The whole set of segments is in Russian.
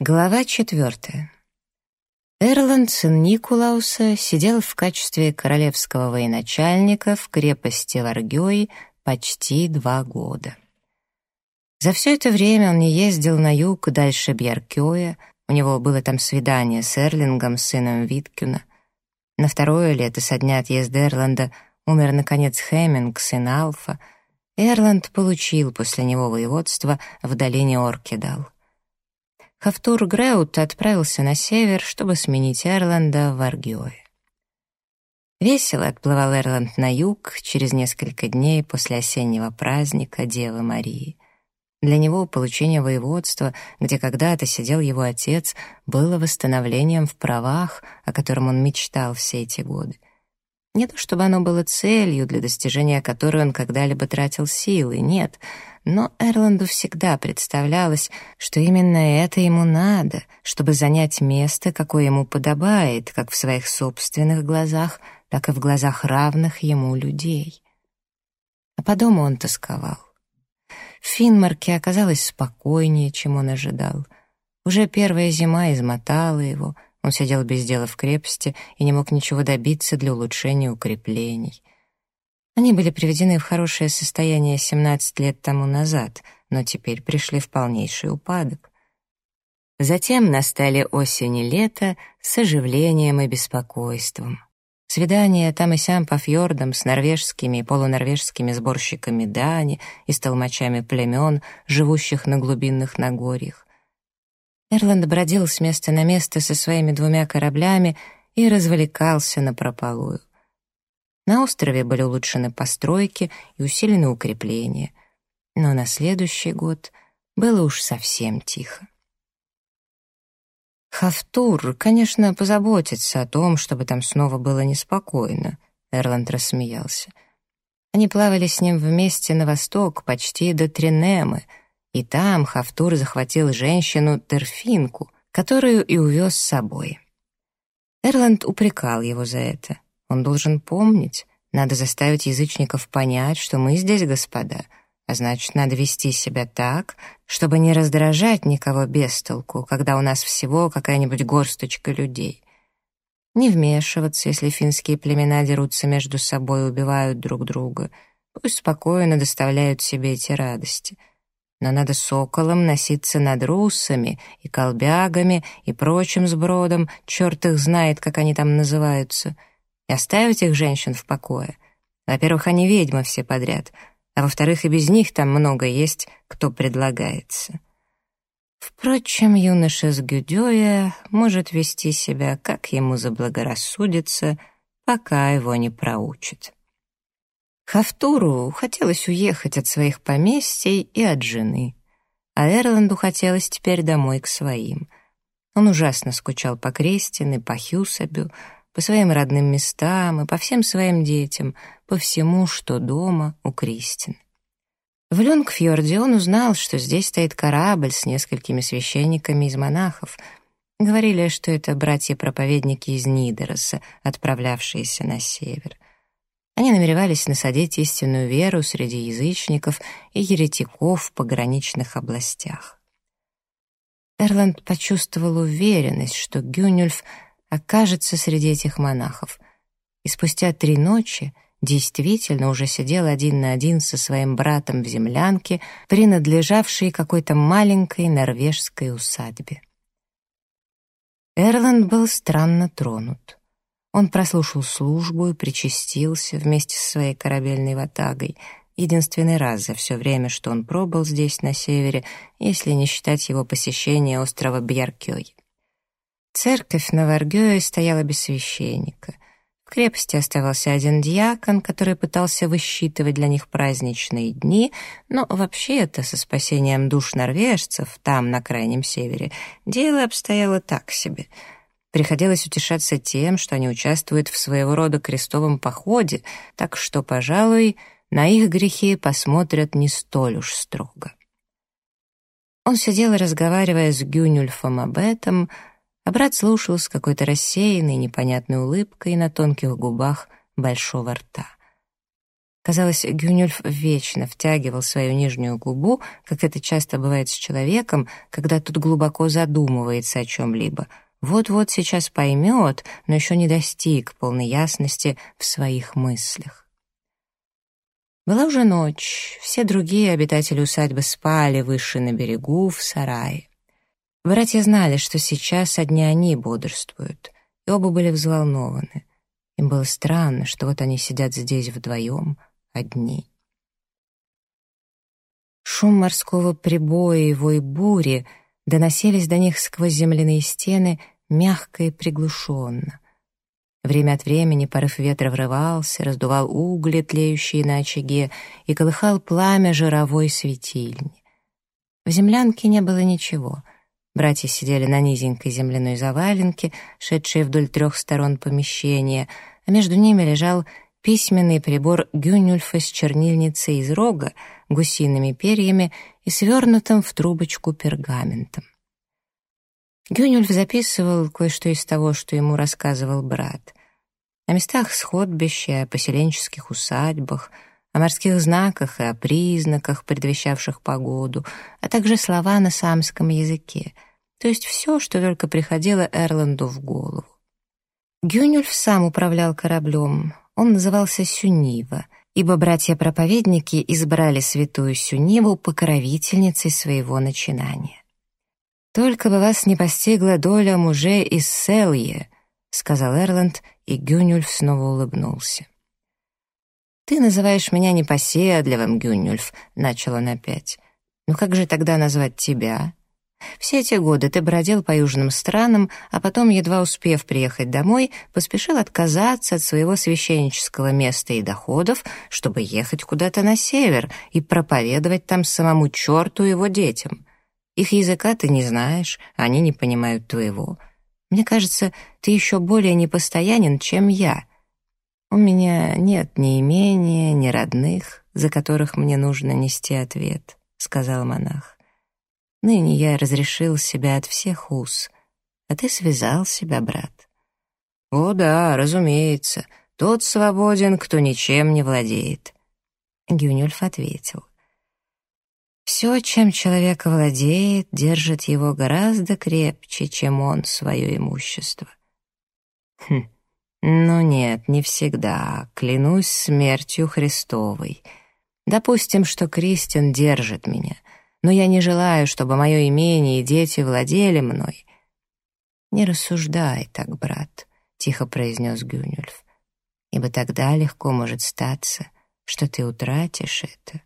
Глава четвертая. Эрланд, сын Никулауса, сидел в качестве королевского военачальника в крепости Варгёй почти два года. За все это время он не ездил на юг дальше Бьяркёя, у него было там свидание с Эрлингом, сыном Виткюна. На второе лето со дня отъезда Эрланда умер, наконец, Хэмминг, сын Алфа, Эрланд получил после него воеводство в долине Оркидал. Хафтур Греут отправился на север, чтобы сменить Эрланда в Аргиое. Весело отплывал Эрланд на юг через несколько дней после осеннего праздника Девы Марии. Для него получение воеводства, где когда-то сидел его отец, было восстановлением в правах, о котором он мечтал все эти годы. Не то чтобы оно было целью, для достижения которой он когда-либо тратил силы, нет — но Эрланду всегда представлялось, что именно это ему надо, чтобы занять место, какое ему подобает, как в своих собственных глазах, так и в глазах равных ему людей. А по дому он тосковал. В Финмарке оказалось спокойнее, чем он ожидал. Уже первая зима измотала его, он сидел без дела в крепости и не мог ничего добиться для улучшения укреплений — они были приведены в хорошее состояние 17 лет тому назад, но теперь пришли в полнейший упадок. Затем настали осень и лето с оживлением и беспокойством. Свидания там и сям по фьордам с норвежскими и полунорвежскими сборщиками дани и с толмачами племен, живущих на глубинных Нагорьях. Эрланд бродил с места на место со своими двумя кораблями и развлекался на напропалую. На острове были улучшены постройки и усилены укрепления. Но на следующий год было уж совсем тихо. Хафтур, конечно, позаботится о том, чтобы там снова было неспокойно, Эрланд рассмеялся. Они плавали с ним вместе на восток, почти до Тринемы, и там Хафтур захватил женщину Терфинку, которую и увез с собой. Эрланд упрекал его за это. Он должен помнить, надо заставить язычников понять, что мы здесь господа, а значит, надо вести себя так, чтобы не раздражать никого без толку, когда у нас всего какая-нибудь горсточка людей. Не вмешиваться, если финские племена дерутся между собой и убивают друг друга. Пусть спокойно доставляют себе эти радости. Но надо соколом носиться над руссами и колбягами и прочим сбродом, черт их знает, как они там называются — и оставить их женщин в покое. Во-первых, они ведьмы все подряд, а во-вторых, и без них там много есть, кто предлагается. Впрочем, юноша с Гюдёя может вести себя, как ему заблагорассудится, пока его не проучат. Хафтуру хотелось уехать от своих поместий и от жены, а Эрланду хотелось теперь домой к своим. Он ужасно скучал по Крестин и по Хьюсабю, по своим родным местам и по всем своим детям, по всему, что дома у Кристин. В Люнгфьорде он узнал, что здесь стоит корабль с несколькими священниками из монахов. Говорили, что это братья-проповедники из Нидероса, отправлявшиеся на север. Они намеревались насадить истинную веру среди язычников и еретиков в пограничных областях. Эрланд почувствовал уверенность, что Гюнюльф — окажется среди этих монахов. И спустя три ночи действительно уже сидел один на один со своим братом в землянке, принадлежавшей какой-то маленькой норвежской усадьбе. Эрланд был странно тронут. Он прослушал службу и причастился вместе со своей корабельной ватагой, единственный раз за все время, что он пробыл здесь, на севере, если не считать его посещения острова Бьяркёй. Церковь на Варгёе стояла без священника. В крепости оставался один диакон, который пытался высчитывать для них праздничные дни, но вообще-то со спасением душ норвежцев, там, на крайнем севере, дело обстояло так себе. Приходилось утешаться тем, что они участвуют в своего рода крестовом походе, так что, пожалуй, на их грехи посмотрят не столь уж строго. Он сидел, разговаривая с Гюнюльфом об этом, а брат слушал с какой-то рассеянной, непонятной улыбкой на тонких губах большого рта. Казалось, Гюнюльф вечно втягивал свою нижнюю губу, как это часто бывает с человеком, когда тот глубоко задумывается о чем-либо. Вот-вот сейчас поймет, но еще не достиг полной ясности в своих мыслях. Была уже ночь, все другие обитатели усадьбы спали выше на берегу, в сарае. Братья знали, что сейчас одни они бодрствуют, и оба были взволнованы. Им было странно, что вот они сидят здесь вдвоем — одни. Шум морского прибоя и вой бури доносились до них сквозь земляные стены мягко и приглушенно. Время от времени порыв ветра врывался, раздувал угли, тлеющие на очаге, и колыхал пламя жировой светильни. В землянке не было ничего. Братья сидели на низенькой земляной заваленке, шедшей вдоль трех сторон помещения, а между ними лежал письменный прибор Гюнюльфа с чернильницей из рога, гусиными перьями и свернутым в трубочку пергаментом. Гюнюльф записывал кое-что из того, что ему рассказывал брат. О местах сходбища, поселенческих усадьбах, о морских знаках и о признаках, предвещавших погоду, а также слова на самском языке, то есть все, что только приходило Эрланду в голову. Гюнюльф сам управлял кораблем, он назывался Сюнива, ибо братья-проповедники избрали святую Сюниву покровительницей своего начинания. «Только бы вас не постигла доля мужей из Селье», — сказал Эрланд, и Гюнюльф снова улыбнулся. «Ты называешь меня непоседливым, Гюнюльф», — начал он опять. «Ну как же тогда назвать тебя?» Все эти годы ты бродил по южным странам, а потом, едва успев приехать домой, поспешил отказаться от своего священнического места и доходов, чтобы ехать куда-то на север и проповедовать там самому черту и его детям. Их языка ты не знаешь, они не понимают твоего. Мне кажется, ты еще более непостоянен, чем я. У меня нет ни имения, ни родных, за которых мне нужно нести ответ», — сказал монах. Ныне я разрешил себя от всех уз, а ты связал себя, брат. О да, разумеется, тот свободен, кто ничем не владеет. Гюнюльф ответил. Все, чем человек владеет, держит его гораздо крепче, чем он свое имущество. Хм, ну нет, не всегда, клянусь смертью Христовой. Допустим, что Кристин держит меня — но я не желаю, чтобы мое имение и дети владели мной». «Не рассуждай так, брат», — тихо произнес Гюнюльф, «ибо тогда легко может статься, что ты утратишь это».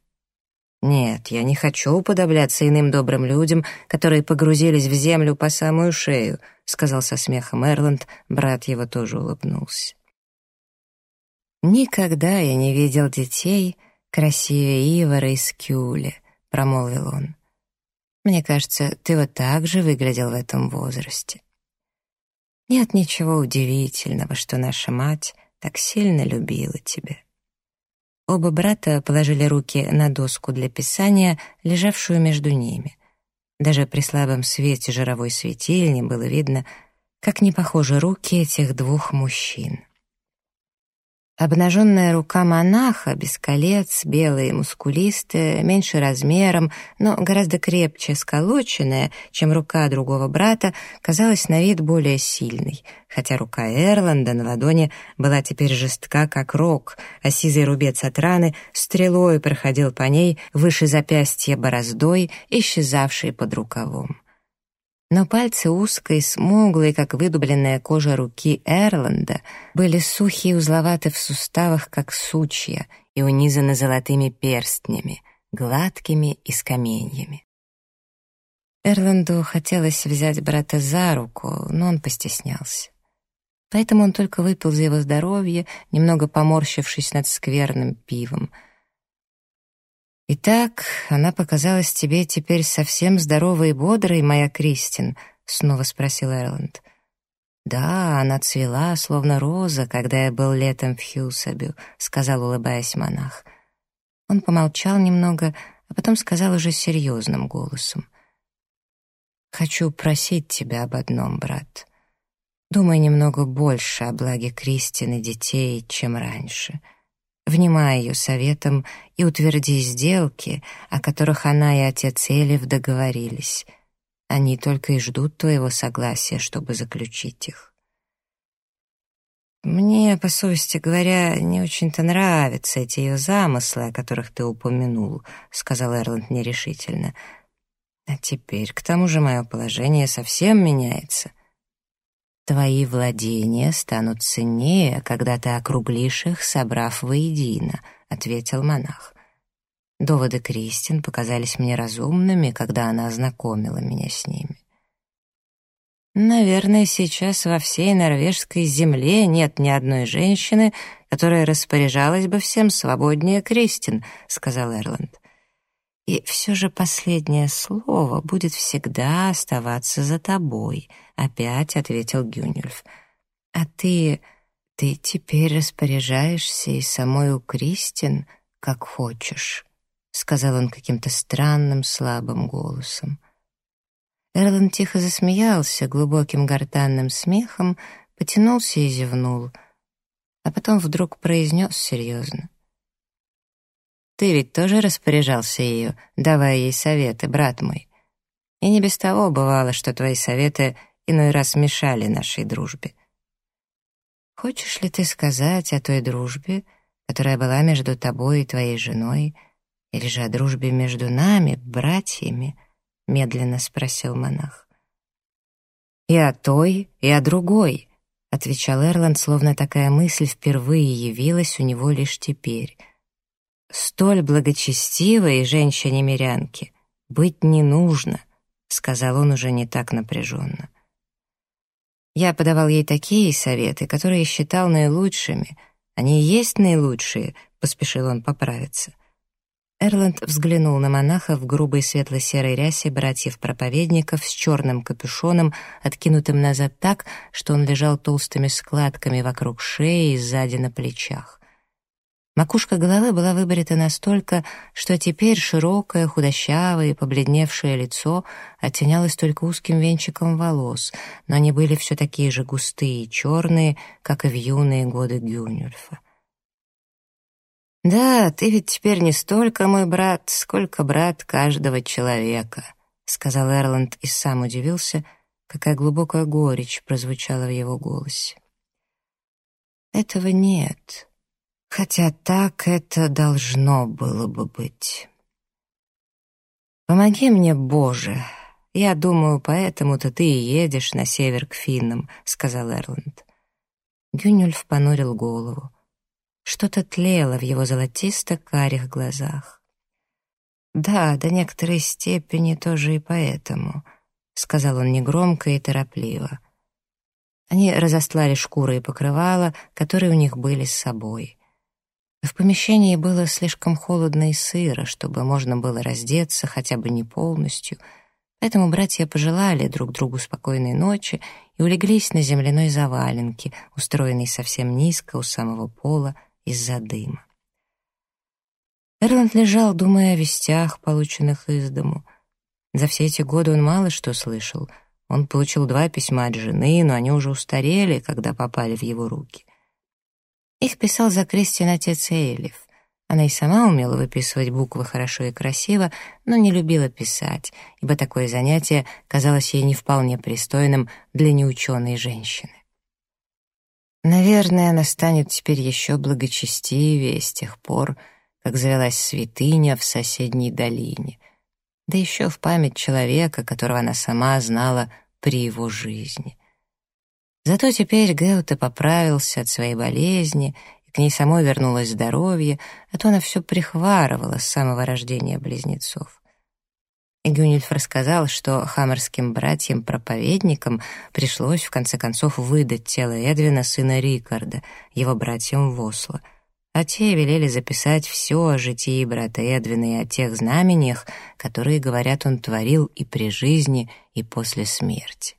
«Нет, я не хочу уподобляться иным добрым людям, которые погрузились в землю по самую шею», — сказал со смехом Эрланд, брат его тоже улыбнулся. «Никогда я не видел детей красивее Ивара из Кюля», — промолвил он. «Мне кажется, ты вот так же выглядел в этом возрасте». Нет ничего удивительного, что наша мать так сильно любила тебя. Оба брата положили руки на доску для писания, лежавшую между ними. Даже при слабом свете жировой светильни было видно, как не похожи руки этих двух мужчин. Обнаженная рука монаха, без колец, белая и мускулистая, меньше размером, но гораздо крепче сколоченная, чем рука другого брата, казалась на вид более сильной, хотя рука Эрланда на ладони была теперь жестка, как рог, а сизый рубец от раны стрелой проходил по ней выше запястья бороздой, исчезавшей под рукавом но пальцы узкой, смуглой, как выдубленная кожа руки Эрланда, были сухие и узловаты в суставах, как сучья, и унизаны золотыми перстнями, гладкими и с каменьями. Эрланду хотелось взять брата за руку, но он постеснялся. Поэтому он только выпил за его здоровье, немного поморщившись над скверным пивом — «Итак, она показалась тебе теперь совсем здоровой и бодрой, моя Кристин?» — снова спросил Эрланд. «Да, она цвела, словно роза, когда я был летом в Хьюсабю», — сказал, улыбаясь монах. Он помолчал немного, а потом сказал уже серьезным голосом. «Хочу просить тебя об одном, брат. Думай немного больше о благе Кристин и детей, чем раньше. Внимай ее советам и утверди сделки, о которых она и отец Элев договорились. Они только и ждут твоего согласия, чтобы заключить их. Мне, по совести говоря, не очень-то нравятся эти ее замыслы, о которых ты упомянул, сказал Эрланд нерешительно. А теперь, к тому же, мое положение совсем меняется. Твои владения станут ценнее, когда ты округлишь их, собрав воедино, ответил монах. Доводы Кристин показались мне разумными, когда она ознакомила меня с ними. Наверное, сейчас во всей норвежской земле нет ни одной женщины, которая распоряжалась бы всем свободнее Кристин, сказал Эрланд. И все же последнее слово будет всегда оставаться за тобой, опять ответил Гюнюльф. А ты ты теперь распоряжаешься и самой у Кристин, как хочешь, сказал он каким-то странным слабым голосом. Эрланд тихо засмеялся глубоким гортанным смехом, потянулся и зевнул, а потом вдруг произнес серьезно. «Ты ведь тоже распоряжался ею, давая ей советы, брат мой. И не без того бывало, что твои советы иной раз мешали нашей дружбе. Хочешь ли ты сказать о той дружбе, которая была между тобой и твоей женой, или же о дружбе между нами, братьями?» — медленно спросил монах. «И о той, и о другой», — отвечал Эрланд, словно такая мысль впервые явилась у него лишь теперь. «Столь благочестивой женщине-мирянке быть не нужно», — сказал он уже не так напряженно. Я подавал ей такие советы, которые считал наилучшими. Они и есть наилучшие, — поспешил он поправиться. Эрланд взглянул на монаха в грубой светло-серой рясе братьев-проповедников с черным капюшоном, откинутым назад так, что он лежал толстыми складками вокруг шеи и сзади на плечах. Макушка головы была выбрита настолько, что теперь широкое, худощавое и побледневшее лицо оттенялось только узким венчиком волос, но они были все такие же густые и черные, как и в юные годы Гюнюльфа. «Да, ты ведь теперь не столько мой брат, сколько брат каждого человека», — сказал Эрланд и сам удивился, какая глубокая горечь прозвучала в его голосе. «Этого нет, хотя так это должно было бы быть». «Помоги мне, Боже!» «Я думаю, поэтому-то ты и едешь на север к финнам», — сказал Эрланд. Гюнюльф понурил голову. Что-то тлело в его золотисто-карих глазах. «Да, до некоторой степени тоже и поэтому», — сказал он негромко и торопливо. Они разослали шкуры и покрывала, которые у них были с собой. В помещении было слишком холодно и сыро, чтобы можно было раздеться хотя бы не полностью, поэтому братья пожелали друг другу спокойной ночи и улеглись на земляной заваленке, устроенной совсем низко у самого пола, из-за дыма. Эрланд лежал, думая о вестях, полученных из дому. За все эти годы он мало что слышал. Он получил два письма от жены, но они уже устарели, когда попали в его руки. Их писал за Кристин отец Эйлиф. Она и сама умела выписывать буквы хорошо и красиво, но не любила писать, ибо такое занятие казалось ей не вполне пристойным для неученой женщины. Наверное, она станет теперь еще благочестивее с тех пор, как завелась святыня в соседней долине, да еще в память человека, которого она сама знала при его жизни. Зато теперь Геуте поправился от своей болезни, и к ней самой вернулось здоровье, а то она все прихварывала с самого рождения близнецов. Гюнильф рассказал, что хаммерским братьям-проповедникам пришлось в конце концов выдать тело Эдвина, сына Рикарда, его братьям в Осло, а те велели записать все о житии брата Эдвина и о тех знамениях, которые, говорят, он творил и при жизни, и после смерти.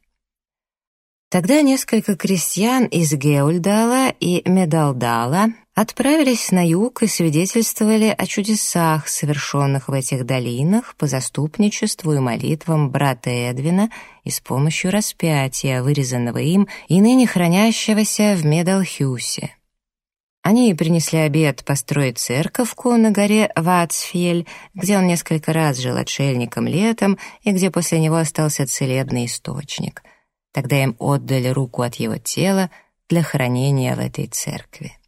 Тогда несколько крестьян из Геульдала и Медалдала отправились на юг и свидетельствовали о чудесах, совершенных в этих долинах по заступничеству и молитвам брата Эдвина и с помощью распятия, вырезанного им и ныне хранящегося в Медалхюсе. Они принесли обед построить церковку на горе Вацфель, где он несколько раз жил отшельником летом и где после него остался целебный источник. Тогда им отдали руку от его тела для хранения в этой церкви.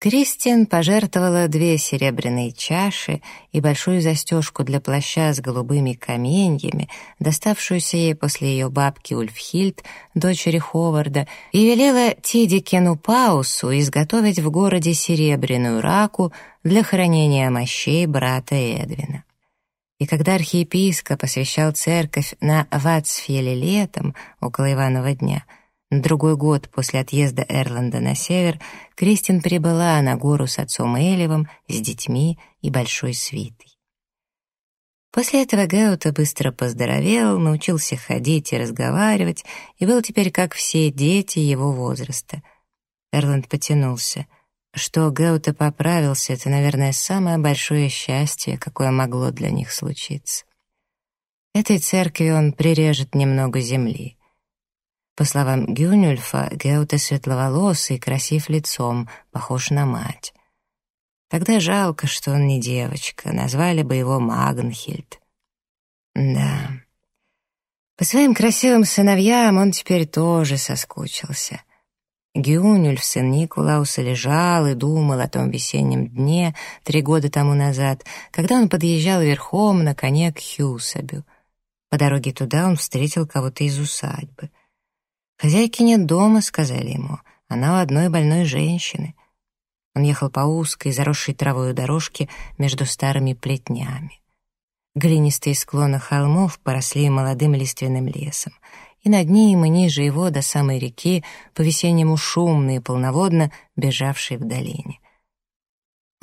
Кристин пожертвовала две серебряные чаши и большую застежку для плаща с голубыми каменьями, доставшуюся ей после ее бабки Ульфхильд, дочери Ховарда, и велела Тидикену Паусу изготовить в городе серебряную раку для хранения мощей брата Эдвина. И когда архиепископ освящал церковь на Вацфеле летом, около Иванова дня — на другой год после отъезда Эрланда на север Кристин прибыла на гору с отцом Элевом, с детьми и большой свитой. После этого Геута быстро поздоровел, научился ходить и разговаривать, и был теперь как все дети его возраста. Эрланд потянулся. Что Геута поправился, это, наверное, самое большое счастье, какое могло для них случиться. Этой церкви он прирежет немного земли. По словам Гюнюльфа, Геуте светловолосый, красив лицом, похож на мать. Тогда жалко, что он не девочка, назвали бы его Магнхильд. Да. По своим красивым сыновьям он теперь тоже соскучился. Гюнюльф, сын Никулауса, лежал и думал о том весеннем дне три года тому назад, когда он подъезжал верхом на коне к Хьюсабю. По дороге туда он встретил кого-то из усадьбы — «Хозяйки нет дома», — сказали ему. «Она у одной больной женщины». Он ехал по узкой, заросшей травой дорожке между старыми плетнями. Глинистые склоны холмов поросли молодым лиственным лесом, и над ним и ниже его до самой реки по-весеннему шумно и полноводно бежавшей в долине.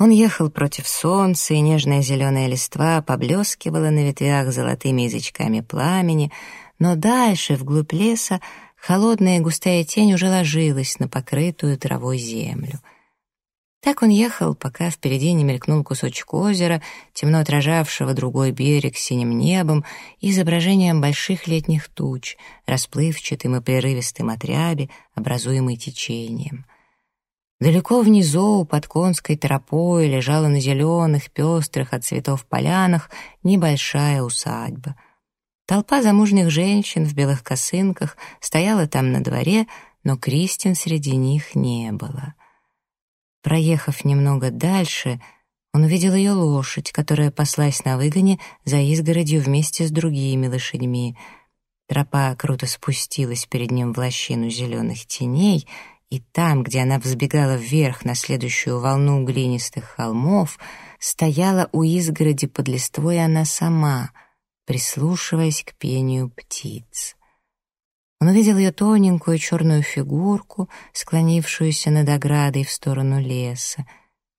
Он ехал против солнца, и нежная зеленая листва поблескивала на ветвях золотыми язычками пламени, но дальше, вглубь леса, холодная густая тень уже ложилась на покрытую травой землю. Так он ехал, пока впереди не мелькнул кусочек озера, темно отражавшего другой берег синим небом и изображением больших летних туч, расплывчатым и прерывистым отряби, образуемый течением. Далеко внизу, под конской тропой, лежала на зеленых, пестрых от цветов полянах небольшая усадьба — Толпа замужних женщин в белых косынках стояла там на дворе, но Кристин среди них не было. Проехав немного дальше, он увидел ее лошадь, которая паслась на выгоне за изгородью вместе с другими лошадьми. Тропа круто спустилась перед ним в лощину зеленых теней, и там, где она взбегала вверх на следующую волну глинистых холмов, стояла у изгороди под листвой она сама — прислушиваясь к пению птиц. Он увидел ее тоненькую черную фигурку, склонившуюся над оградой в сторону леса.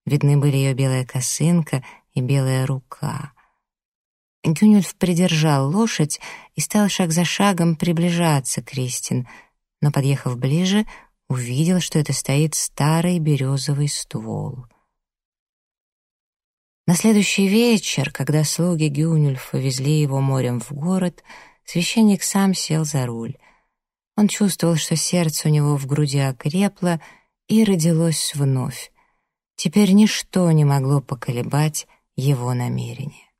Видны были ее белая косынка и белая рука. Гюнюльф придержал лошадь и стал шаг за шагом приближаться к Кристин, но, подъехав ближе, увидел, что это стоит старый березовый ствол — на следующий вечер, когда слуги Гюнюльфа везли его морем в город, священник сам сел за руль. Он чувствовал, что сердце у него в груди окрепло и родилось вновь. Теперь ничто не могло поколебать его намерение.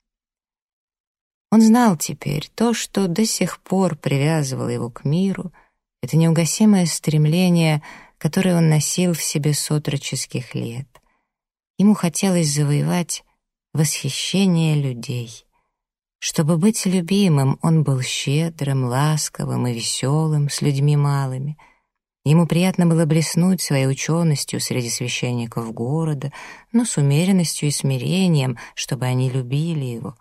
Он знал теперь то, что до сих пор привязывало его к миру, это неугасимое стремление, которое он носил в себе с отроческих лет. Ему хотелось завоевать восхищение людей. Чтобы быть любимым, он был щедрым, ласковым и веселым с людьми малыми. Ему приятно было блеснуть своей ученостью среди священников города, но с умеренностью и смирением, чтобы они любили его.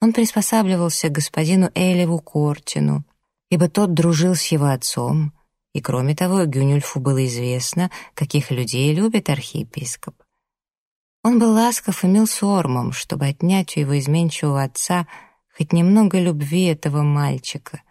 Он приспосабливался к господину Элеву Кортину, ибо тот дружил с его отцом, и, кроме того, Гюнюльфу было известно, каких людей любит архиепископ. Он был ласков и мил с Ормом, чтобы отнять у его изменчивого отца хоть немного любви этого мальчика,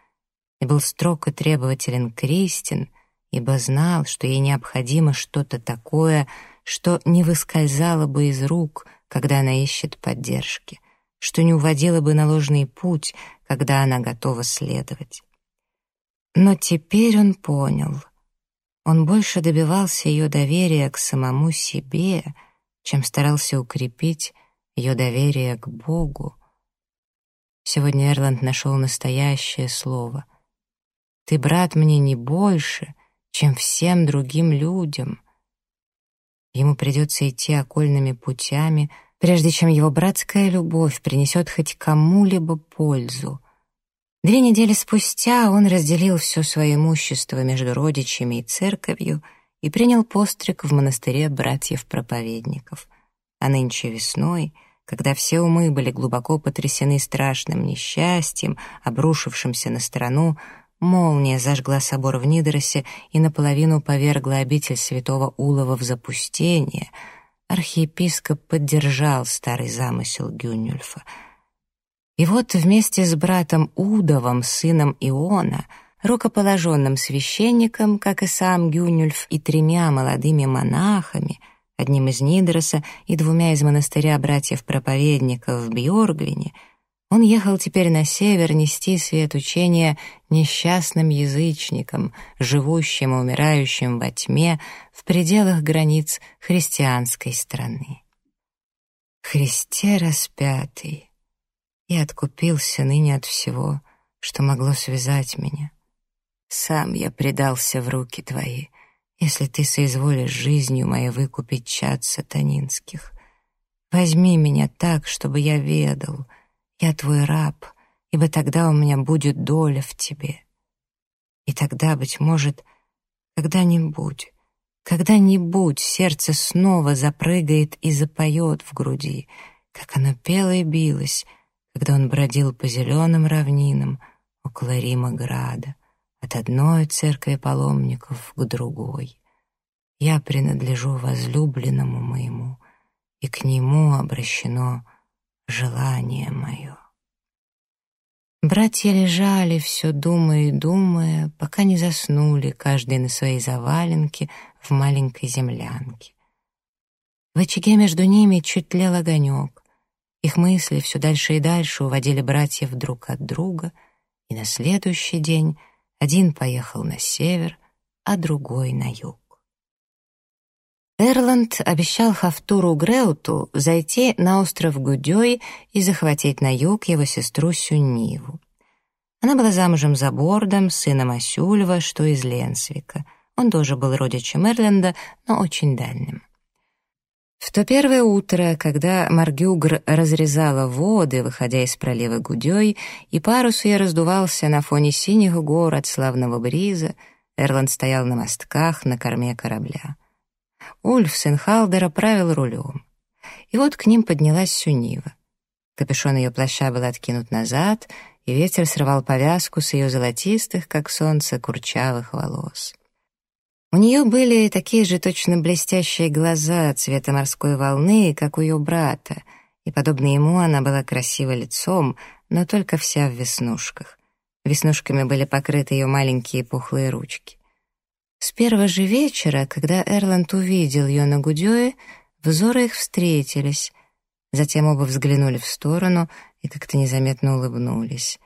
и был строг и требователен Кристин, ибо знал, что ей необходимо что-то такое, что не выскользало бы из рук, когда она ищет поддержки, что не уводило бы на ложный путь, когда она готова следовать. Но теперь он понял. Он больше добивался ее доверия к самому себе, чем старался укрепить ее доверие к Богу. Сегодня Эрланд нашел настоящее слово. «Ты, брат, мне не больше, чем всем другим людям». Ему придется идти окольными путями, прежде чем его братская любовь принесет хоть кому-либо пользу. Две недели спустя он разделил все свое имущество между родичами и церковью и принял постриг в монастыре братьев-проповедников. А нынче весной — когда все умы были глубоко потрясены страшным несчастьем, обрушившимся на страну, молния зажгла собор в Нидросе и наполовину повергла обитель святого Улова в запустение, архиепископ поддержал старый замысел Гюнюльфа. И вот вместе с братом Удовом, сыном Иона, рукоположенным священником, как и сам Гюнюльф, и тремя молодыми монахами — одним из Нидроса и двумя из монастыря братьев-проповедников в Бьоргвине, он ехал теперь на север нести свет учения несчастным язычникам, живущим и умирающим во тьме в пределах границ христианской страны. Христе распятый, я откупился ныне от всего, что могло связать меня. Сам я предался в руки Твои, если ты соизволишь жизнью моей выкупить чад сатанинских. Возьми меня так, чтобы я ведал, я твой раб, ибо тогда у меня будет доля в тебе. И тогда, быть может, когда-нибудь, когда-нибудь сердце снова запрыгает и запоет в груди, как оно пело и билось, когда он бродил по зеленым равнинам около Рима Града от одной церкви паломников к другой. Я принадлежу возлюбленному моему, и к нему обращено желание мое. Братья лежали, все думая и думая, пока не заснули, каждый на своей заваленке в маленькой землянке. В очаге между ними чуть тлел огонек. Их мысли все дальше и дальше уводили братьев друг от друга, и на следующий день — один поехал на север, а другой на юг. Эрланд обещал Хафтуру Греуту зайти на остров Гудёй и захватить на юг его сестру Сюнниву. Она была замужем за Бордом, сыном Асюльва, что из Ленсвика. Он тоже был родичем Эрленда, но очень дальним. В то первое утро, когда Маргюгр разрезала воды, выходя из пролива Гудей, и парус ее раздувался на фоне синих гор от славного бриза, Эрланд стоял на мостках на корме корабля. Ульф, сын Халдера, правил рулем. И вот к ним поднялась Сюнива. Капюшон ее плаща был откинут назад, и ветер срывал повязку с ее золотистых, как солнце, курчавых волос. У нее были такие же точно блестящие глаза цвета морской волны, как у ее брата, и, подобно ему, она была красива лицом, но только вся в веснушках. Веснушками были покрыты ее маленькие пухлые ручки. С первого же вечера, когда Эрланд увидел ее на Гудёе, взоры их встретились. Затем оба взглянули в сторону и как-то незаметно улыбнулись.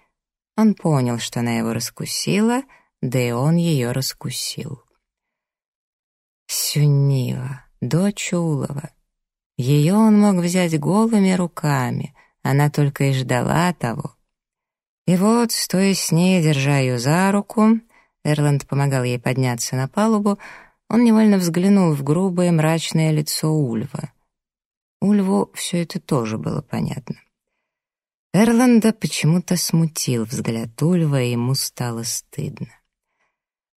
Он понял, что она его раскусила, да и он ее раскусил. Сюнива, дочь Улова. Ее он мог взять голыми руками, она только и ждала того. И вот, стоя с ней, держа ее за руку, Эрланд помогал ей подняться на палубу, он невольно взглянул в грубое мрачное лицо Ульва. Ульву все это тоже было понятно. Эрланда почему-то смутил взгляд Ульва, и ему стало стыдно.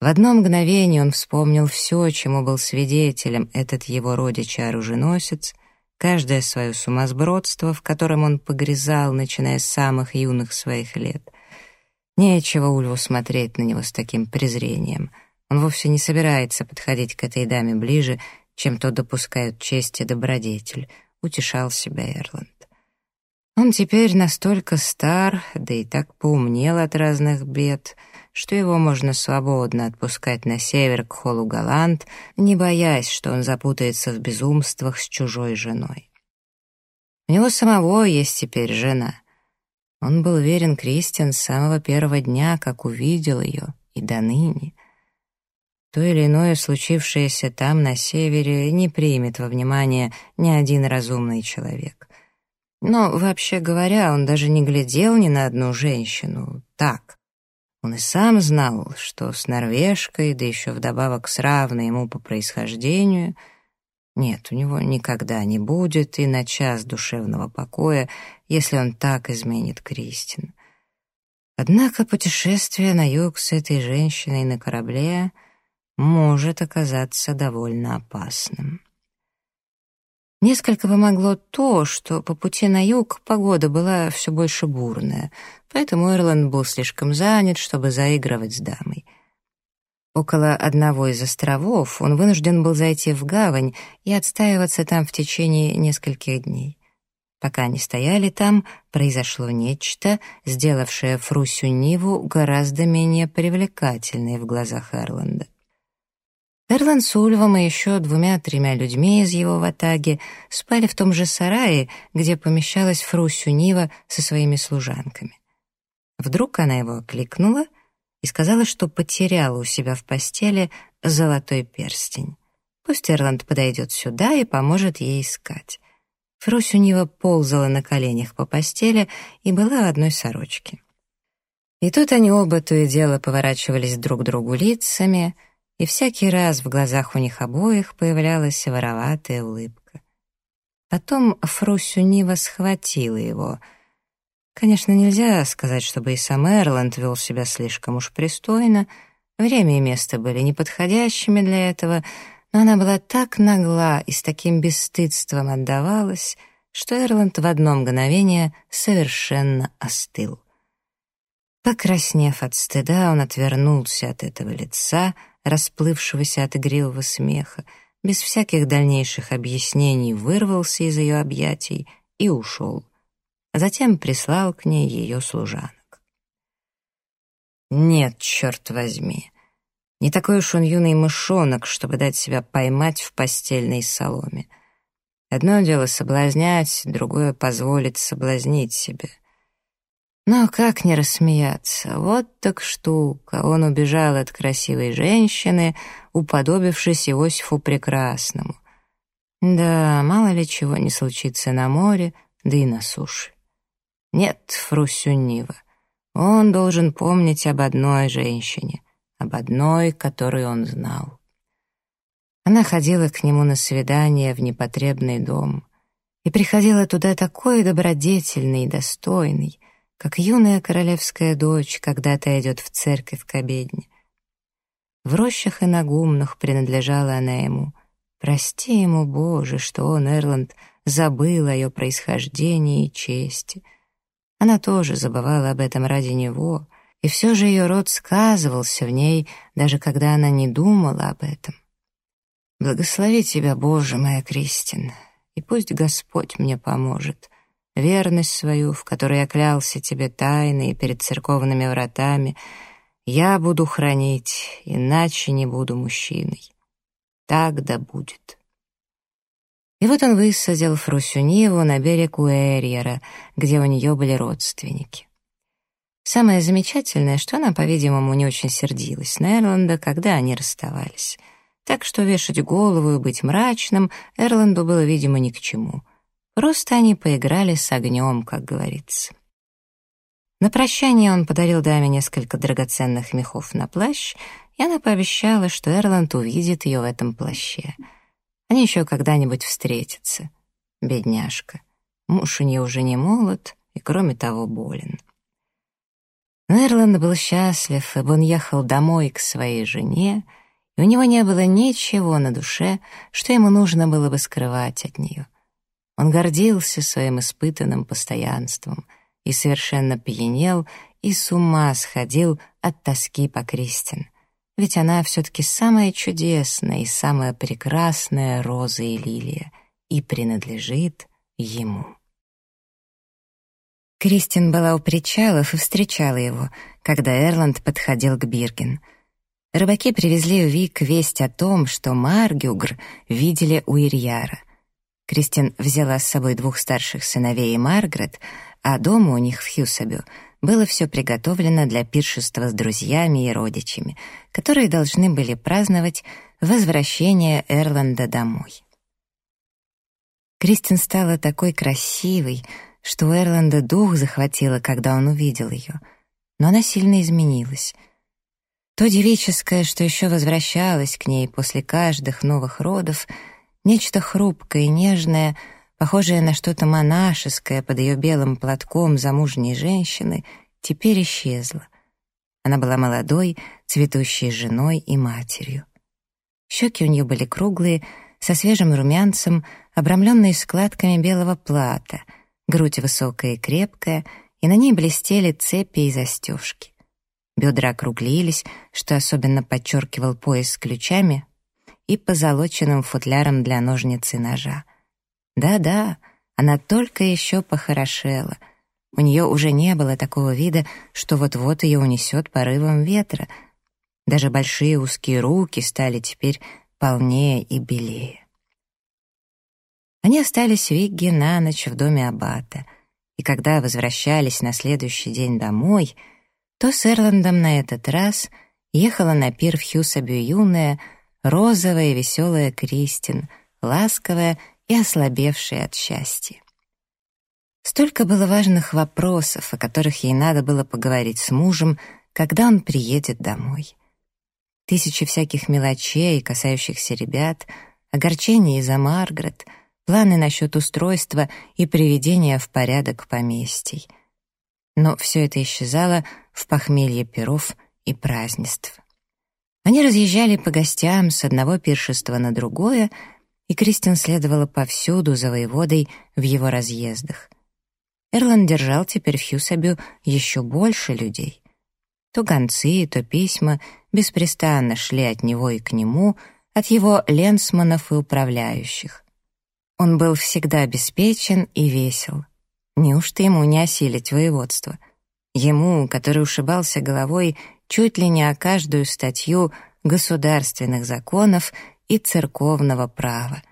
В одно мгновение он вспомнил все, чему был свидетелем этот его родич-оруженосец, каждое свое сумасбродство, в котором он погрязал, начиная с самых юных своих лет. Нечего Ульву смотреть на него с таким презрением. Он вовсе не собирается подходить к этой даме ближе, чем то допускают честь и добродетель, утешал себя Эрланд. Он теперь настолько стар, да и так поумнел от разных бед — что его можно свободно отпускать на север к холу Галант, не боясь, что он запутается в безумствах с чужой женой. У него самого есть теперь жена. Он был верен Кристиан с самого первого дня, как увидел ее, и до ныне. то или иное случившееся там, на севере, не примет во внимание ни один разумный человек. Но, вообще говоря, он даже не глядел ни на одну женщину. Так. Он и сам знал, что с норвежкой, да еще вдобавок с равной ему по происхождению, нет, у него никогда не будет и на час душевного покоя, если он так изменит Кристин. Однако путешествие на юг с этой женщиной на корабле может оказаться довольно опасным. Несколько помогло то, что по пути на юг погода была все больше бурная, поэтому Эрланд был слишком занят, чтобы заигрывать с дамой. Около одного из островов он вынужден был зайти в гавань и отстаиваться там в течение нескольких дней. Пока они стояли там, произошло нечто, сделавшее Фрусю Ниву гораздо менее привлекательной в глазах Эрланда. Эрлан с Ульвом и еще двумя-тремя людьми из его ватаги спали в том же сарае, где помещалась Фрусю Нива со своими служанками. Вдруг она его окликнула и сказала, что потеряла у себя в постели золотой перстень. Пусть Эрланд подойдет сюда и поможет ей искать. Фрусю Нива ползала на коленях по постели и была одной сорочке. И тут они оба то и дело поворачивались друг к другу лицами — и всякий раз в глазах у них обоих появлялась вороватая улыбка. Потом Фрусю Нива схватила его. Конечно, нельзя сказать, чтобы и сам Эрланд вел себя слишком уж пристойно, время и место были неподходящими для этого, но она была так нагла и с таким бесстыдством отдавалась, что Эрланд в одно мгновение совершенно остыл. Покраснев от стыда, он отвернулся от этого лица — расплывшегося от игривого смеха, без всяких дальнейших объяснений вырвался из ее объятий и ушел. Затем прислал к ней ее служанок. Нет, черт возьми, не такой уж он юный мышонок, чтобы дать себя поймать в постельной соломе. Одно дело соблазнять, другое — позволить соблазнить себя. Но как не рассмеяться? Вот так штука. Он убежал от красивой женщины, уподобившись Иосифу Прекрасному. Да, мало ли чего не случится на море, да и на суше. Нет, Фрусюнива, он должен помнить об одной женщине, об одной, которую он знал. Она ходила к нему на свидание в непотребный дом и приходила туда такой добродетельный и достойный, как юная королевская дочь когда-то идет в церковь к обедне. В рощах и на гумнах принадлежала она ему. Прости ему, Боже, что он, Эрланд, забыл о ее происхождении и чести. Она тоже забывала об этом ради него, и все же ее род сказывался в ней, даже когда она не думала об этом. Благослови тебя, Боже, моя Кристин, и пусть Господь мне поможет — верность свою, в которой я клялся тебе тайно и перед церковными вратами, я буду хранить, иначе не буду мужчиной. Так да будет. И вот он высадил Фрусюниву на берег Уэрьера, где у нее были родственники. Самое замечательное, что она, по-видимому, не очень сердилась на Эрланда, когда они расставались. Так что вешать голову и быть мрачным Эрланду было, видимо, ни к чему — Просто они поиграли с огнем, как говорится. На прощание он подарил даме несколько драгоценных мехов на плащ, и она пообещала, что Эрланд увидит ее в этом плаще. Они еще когда-нибудь встретятся. Бедняжка. Муж у нее уже не молод и, кроме того, болен. Но Эрланд был счастлив, ибо он ехал домой к своей жене, и у него не было ничего на душе, что ему нужно было бы скрывать от нее — он гордился своим испытанным постоянством и совершенно пьянел и с ума сходил от тоски по Кристин. Ведь она все-таки самая чудесная и самая прекрасная роза и лилия и принадлежит ему. Кристин была у причалов и встречала его, когда Эрланд подходил к Бирген. Рыбаки привезли в Вик весть о том, что Маргюгр видели у Ирьяра — Кристин взяла с собой двух старших сыновей и Маргарет, а дома у них в Хьюсабю было все приготовлено для пиршества с друзьями и родичами, которые должны были праздновать возвращение Эрланда домой. Кристин стала такой красивой, что у Эрланда дух захватило, когда он увидел ее. Но она сильно изменилась. То девическое, что еще возвращалось к ней после каждых новых родов, нечто хрупкое и нежное, похожее на что-то монашеское под ее белым платком замужней женщины, теперь исчезло. Она была молодой, цветущей женой и матерью. Щеки у нее были круглые, со свежим румянцем, обрамленные складками белого плата, грудь высокая и крепкая, и на ней блестели цепи и застежки. Бедра округлились, что особенно подчеркивал пояс с ключами и позолоченным футляром для ножниц и ножа. Да-да, она только еще похорошела. У нее уже не было такого вида, что вот-вот ее унесет порывом ветра. Даже большие узкие руки стали теперь полнее и белее. Они остались в Вигге на ночь в доме Аббата, и когда возвращались на следующий день домой, то с Эрландом на этот раз ехала на пир в Хьюсабю юная, розовая и веселая Кристин, ласковая и ослабевшая от счастья. Столько было важных вопросов, о которых ей надо было поговорить с мужем, когда он приедет домой. Тысячи всяких мелочей, касающихся ребят, огорчения из-за Маргарет, планы насчет устройства и приведения в порядок поместий. Но все это исчезало в похмелье перов и празднеств. Они разъезжали по гостям с одного пиршества на другое, и Кристин следовала повсюду за воеводой в его разъездах. Эрланд держал теперь в Хьюсабю еще больше людей. То гонцы, то письма беспрестанно шли от него и к нему, от его ленсманов и управляющих. Он был всегда обеспечен и весел. Неужто ему не осилить воеводство? Ему, который ушибался головой чуть ли не о каждую статью государственных законов и церковного права.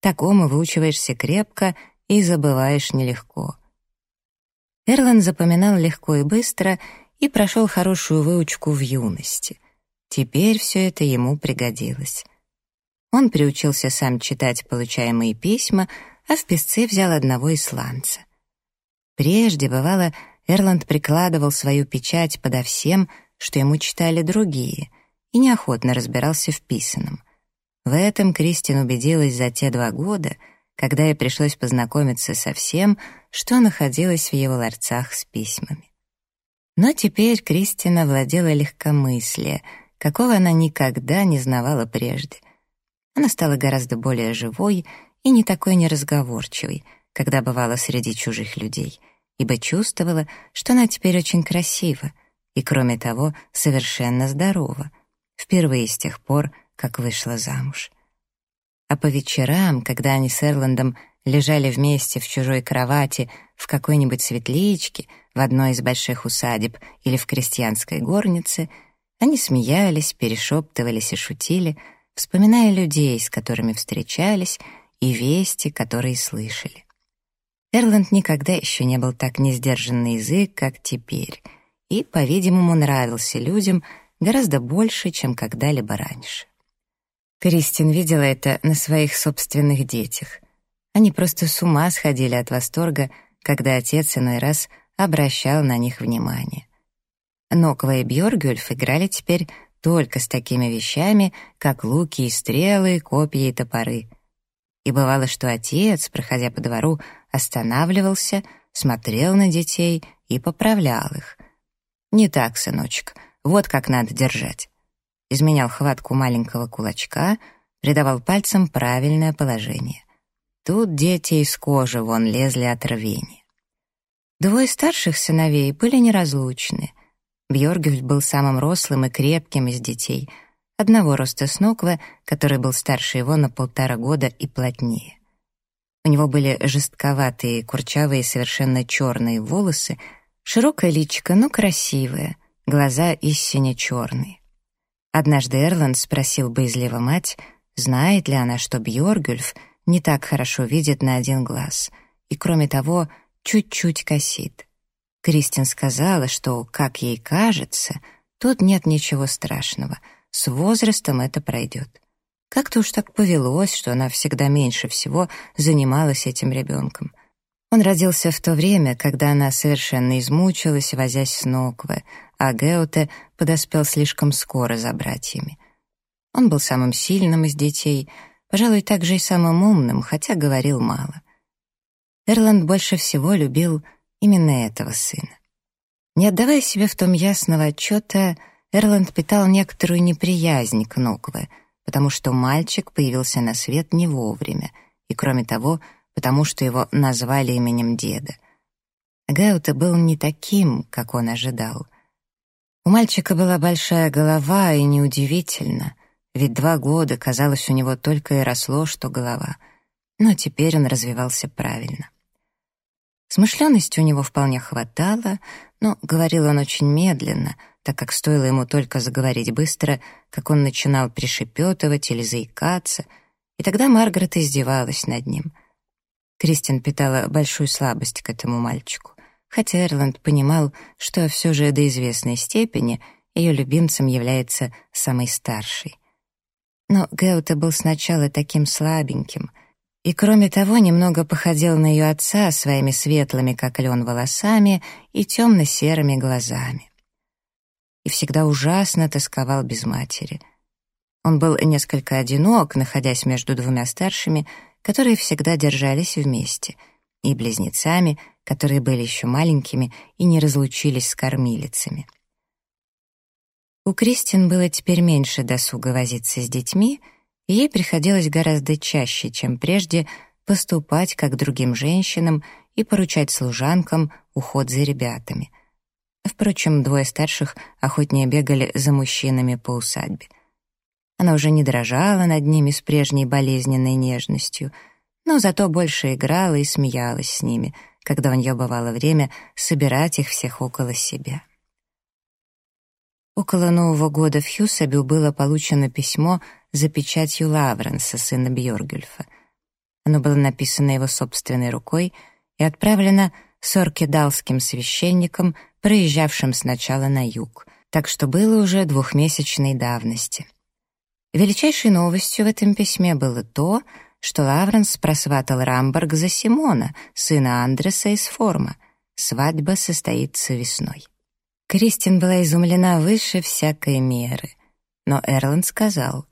Такому выучиваешься крепко и забываешь нелегко. Эрлан запоминал легко и быстро и прошел хорошую выучку в юности. Теперь все это ему пригодилось. Он приучился сам читать получаемые письма, а в писцы взял одного исландца. Прежде, бывало, Эрланд прикладывал свою печать подо всем, что ему читали другие, и неохотно разбирался в писаном. В этом Кристин убедилась за те два года, когда ей пришлось познакомиться со всем, что находилось в его ларцах с письмами. Но теперь Кристина владела легкомыслие, какого она никогда не знавала прежде. Она стала гораздо более живой и не такой неразговорчивой, когда бывала среди чужих людей, ибо чувствовала, что она теперь очень красива и, кроме того, совершенно здорова, впервые с тех пор, как вышла замуж. А по вечерам, когда они с Эрландом лежали вместе в чужой кровати в какой-нибудь светличке — в одной из больших усадеб или в крестьянской горнице, они смеялись, перешептывались и шутили, вспоминая людей, с которыми встречались, и вести, которые слышали. Эрланд никогда еще не был так несдержан на язык, как теперь, и, по-видимому, нравился людям гораздо больше, чем когда-либо раньше. Кристин видела это на своих собственных детях. Они просто с ума сходили от восторга, когда отец иной раз обращал на них внимание. Ноква и Бьоргюльф играли теперь только с такими вещами, как луки и стрелы, копья и топоры. И бывало, что отец, проходя по двору, останавливался, смотрел на детей и поправлял их. «Не так, сыночек, вот как надо держать». Изменял хватку маленького кулачка, придавал пальцам правильное положение. Тут дети из кожи вон лезли от рвения. Двое старших сыновей были неразлучны. Бьоргюль был самым рослым и крепким из детей, одного роста с Нокве, который был старше его на полтора года и плотнее. У него были жестковатые, курчавые, совершенно черные волосы, широкое личико, но красивое, глаза истинно черные. Однажды Эрланд спросил боязливо мать, знает ли она, что Бьоргюльф не так хорошо видит на один глаз, и, кроме того, чуть-чуть косит. Кристин сказала, что, как ей кажется, тут нет ничего страшного, с возрастом это пройдет. Как-то уж так повелось, что она всегда меньше всего занималась этим ребенком. Он родился в то время, когда она совершенно измучилась, возясь с Нокве, а Геуте подоспел слишком скоро за братьями. Он был самым сильным из детей, пожалуй, также и самым умным, хотя говорил мало. Эрланд больше всего любил именно этого сына. Не отдавая себе в том ясного отчета, Эрланд питал некоторую неприязнь к Нокве, потому что мальчик появился на свет не вовремя, и, кроме того, потому что его назвали именем деда. Гаута был не таким, как он ожидал. У мальчика была большая голова, и неудивительно, ведь два года, казалось, у него только и росло, что голова. Но теперь он развивался правильно. Смышленности у него вполне хватало, но говорил он очень медленно, так как стоило ему только заговорить быстро, как он начинал пришепетывать или заикаться, и тогда Маргарет издевалась над ним. Кристин питала большую слабость к этому мальчику, хотя Эрланд понимал, что все же до известной степени ее любимцем является самый старший. Но Геута был сначала таким слабеньким — и, кроме того, немного походил на ее отца своими светлыми, как лен, волосами и темно-серыми глазами. И всегда ужасно тосковал без матери. Он был несколько одинок, находясь между двумя старшими, которые всегда держались вместе, и близнецами, которые были еще маленькими и не разлучились с кормилицами. У Кристин было теперь меньше досуга возиться с детьми — и ей приходилось гораздо чаще, чем прежде, поступать как другим женщинам и поручать служанкам уход за ребятами. Впрочем, двое старших охотнее бегали за мужчинами по усадьбе. Она уже не дрожала над ними с прежней болезненной нежностью, но зато больше играла и смеялась с ними, когда у нее бывало время собирать их всех около себя. Около Нового года в Хьюсабю было получено письмо за печатью Лавренса, сына Бьоргюльфа. Оно было написано его собственной рукой и отправлено соркедалским священником, проезжавшим сначала на юг, так что было уже двухмесячной давности. Величайшей новостью в этом письме было то, что Лавренс просватал Рамберг за Симона, сына Андреса из Форма. Свадьба состоится весной. Кристин была изумлена выше всякой меры. Но Эрланд сказал,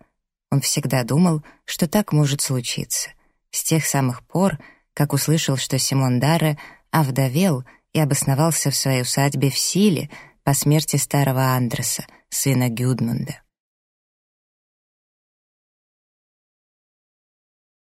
он всегда думал, что так может случиться. С тех самых пор, как услышал, что Симон Дарре овдовел и обосновался в своей усадьбе в Силе по смерти старого Андреса, сына Гюдмунда.